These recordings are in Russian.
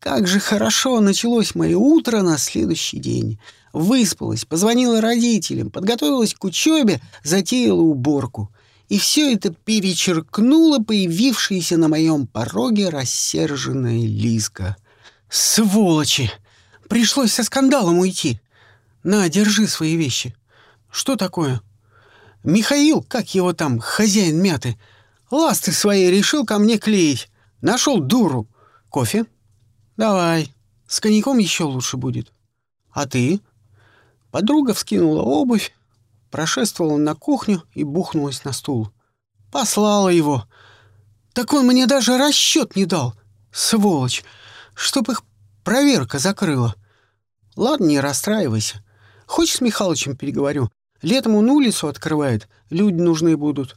Как же хорошо началось мое утро на следующий день. Выспалась, позвонила родителям, подготовилась к учебе, затеяла уборку. И все это перечеркнуло появившаяся на моем пороге рассерженная Лизка. «Сволочи! Пришлось со скандалом уйти. На, держи свои вещи. Что такое?» «Михаил, как его там, хозяин мяты, ласты свои решил ко мне клеить. Нашел дуру. Кофе?» «Давай. С коньяком еще лучше будет. А ты?» Подруга вскинула обувь, прошествовала на кухню и бухнулась на стул. «Послала его. Так он мне даже расчет не дал. Сволочь. Чтоб их проверка закрыла. Ладно, не расстраивайся. Хочешь с Михалычем переговорю? Летом он улицу открывает, люди нужны будут».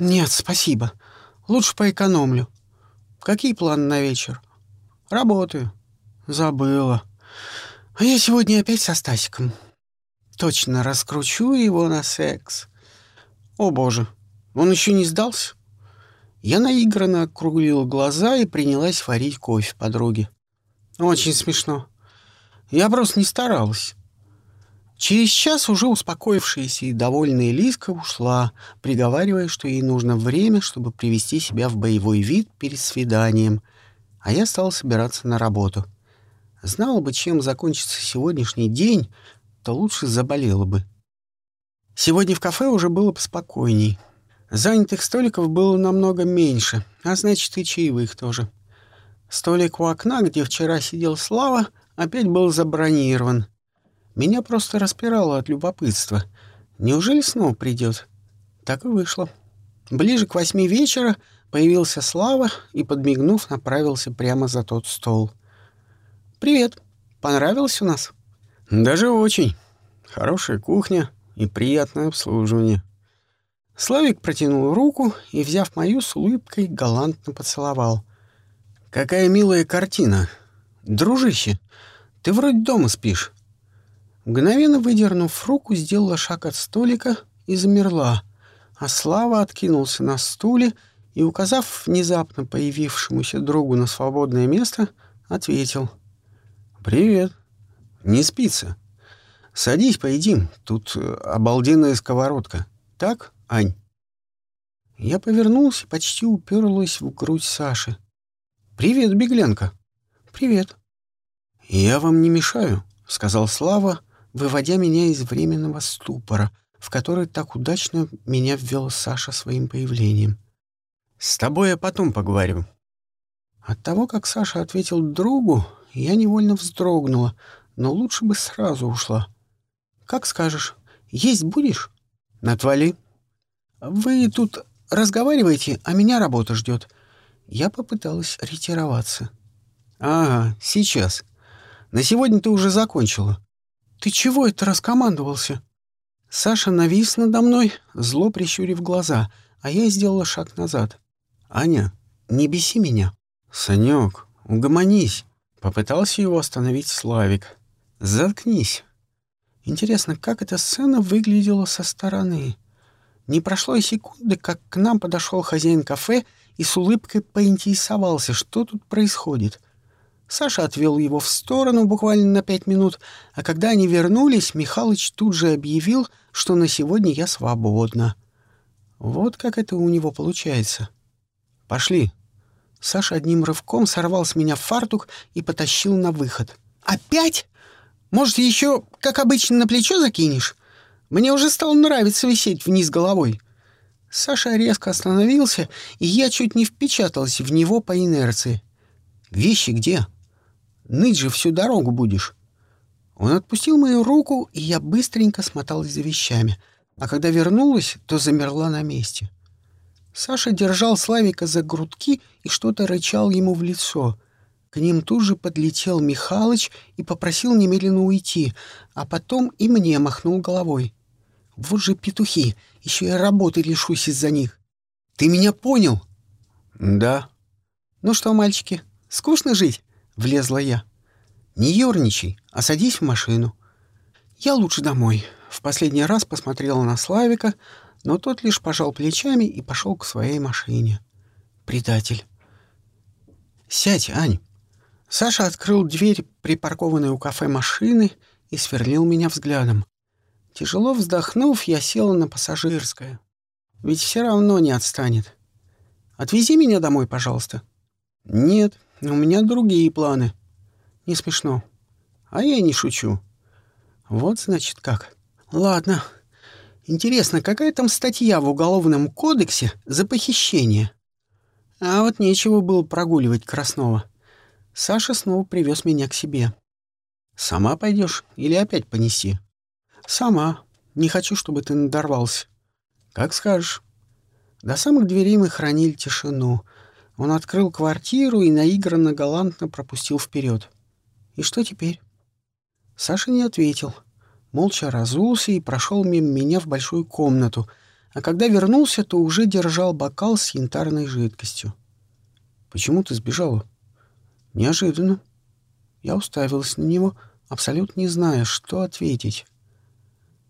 «Нет, спасибо. Лучше поэкономлю. Какие планы на вечер?» Работаю. Забыла. А я сегодня опять со Стасиком. Точно раскручу его на секс. О боже, он еще не сдался? Я наигранно округлила глаза и принялась варить кофе подруге. Очень смешно. Я просто не старалась. Через час уже успокоившаяся и довольная Лиска ушла, приговаривая, что ей нужно время, чтобы привести себя в боевой вид перед свиданием — а я стал собираться на работу. Знала бы, чем закончится сегодняшний день, то лучше заболела бы. Сегодня в кафе уже было поспокойней. Занятых столиков было намного меньше, а значит и чаевых тоже. Столик у окна, где вчера сидел Слава, опять был забронирован. Меня просто распирало от любопытства. Неужели снова придет? Так и вышло. Ближе к восьми вечера Появился Слава и, подмигнув, направился прямо за тот стол. «Привет. Понравилось у нас?» «Даже очень. Хорошая кухня и приятное обслуживание». Славик протянул руку и, взяв мою с улыбкой, галантно поцеловал. «Какая милая картина! Дружище, ты вроде дома спишь». Мгновенно выдернув руку, сделала шаг от столика и замерла, а Слава откинулся на стуле и, указав внезапно появившемуся другу на свободное место, ответил. «Привет. Не спится. Садись, поедим. Тут э, обалденная сковородка. Так, Ань?» Я повернулся и почти уперлась в грудь Саши. «Привет, беглянка». «Привет». «Я вам не мешаю», — сказал Слава, выводя меня из временного ступора, в который так удачно меня ввел Саша своим появлением. С тобой я потом поговорю». От того, как Саша ответил другу, я невольно вздрогнула, но лучше бы сразу ушла. «Как скажешь. Есть будешь?» «Натвали». «Вы тут разговариваете, а меня работа ждет». Я попыталась ретироваться. «Ага, сейчас. На сегодня ты уже закончила». «Ты чего это раскомандовался?» Саша навис надо мной, зло прищурив глаза, а я сделала шаг назад. «Аня, не беси меня». «Санёк, угомонись», — попытался его остановить Славик. «Заткнись». Интересно, как эта сцена выглядела со стороны? Не прошло и секунды, как к нам подошел хозяин кафе и с улыбкой поинтересовался, что тут происходит. Саша отвел его в сторону буквально на пять минут, а когда они вернулись, Михалыч тут же объявил, что на сегодня я свободна. Вот как это у него получается. «Пошли». Саша одним рывком сорвал с меня фартук и потащил на выход. «Опять? Может, еще, как обычно, на плечо закинешь? Мне уже стало нравиться висеть вниз головой». Саша резко остановился, и я чуть не впечатался в него по инерции. «Вещи где? Ныть же всю дорогу будешь». Он отпустил мою руку, и я быстренько смоталась за вещами, а когда вернулась, то замерла на месте. Саша держал Славика за грудки и что-то рычал ему в лицо. К ним тут же подлетел Михалыч и попросил немедленно уйти, а потом и мне махнул головой. Вот же петухи, еще и работы лишусь из-за них. Ты меня понял? Да. Ну что, мальчики, скучно жить? Влезла я. Не ерничай, а садись в машину. Я лучше домой. В последний раз посмотрела на Славика, но тот лишь пожал плечами и пошел к своей машине. Предатель. «Сядь, Ань!» Саша открыл дверь припаркованной у кафе машины и сверлил меня взглядом. Тяжело вздохнув, я села на пассажирское. Ведь все равно не отстанет. Отвези меня домой, пожалуйста. Нет, у меня другие планы. Не смешно. А я не шучу. Вот значит как. Ладно. Интересно, какая там статья в Уголовном кодексе за похищение? А вот нечего было прогуливать Краснова. Саша снова привез меня к себе. «Сама пойдешь или опять понеси?» «Сама. Не хочу, чтобы ты надорвался». «Как скажешь». До самых дверей мы хранили тишину. Он открыл квартиру и наигранно галантно пропустил вперед. «И что теперь?» Саша не ответил. Молча разулся и прошел мимо меня в большую комнату, а когда вернулся, то уже держал бокал с янтарной жидкостью. «Почему ты сбежала?» «Неожиданно». Я уставилась на него, абсолютно не зная, что ответить.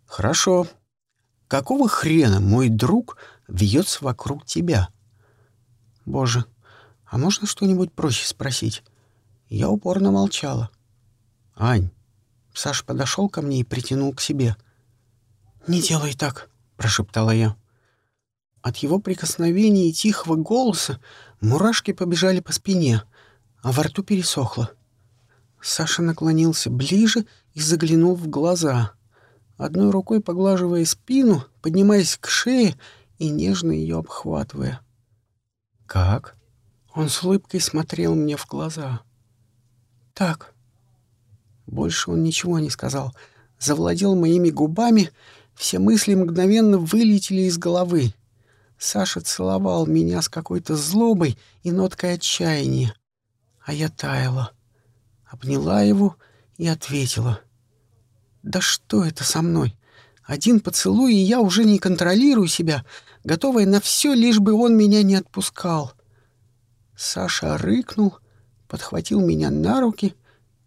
«Хорошо. Какого хрена мой друг вьется вокруг тебя?» «Боже, а можно что-нибудь проще спросить?» Я упорно молчала. «Ань». Саш подошел ко мне и притянул к себе. «Не делай так», — прошептала я. От его прикосновений и тихого голоса мурашки побежали по спине, а во рту пересохло. Саша наклонился ближе и заглянул в глаза, одной рукой поглаживая спину, поднимаясь к шее и нежно ее обхватывая. «Как?» Он с улыбкой смотрел мне в глаза. «Так». Больше он ничего не сказал. Завладел моими губами, все мысли мгновенно вылетели из головы. Саша целовал меня с какой-то злобой и ноткой отчаяния. А я таяла обняла его и ответила. «Да что это со мной? Один поцелуй, и я уже не контролирую себя, готовая на все, лишь бы он меня не отпускал». Саша рыкнул, подхватил меня на руки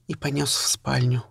и понес в спальню.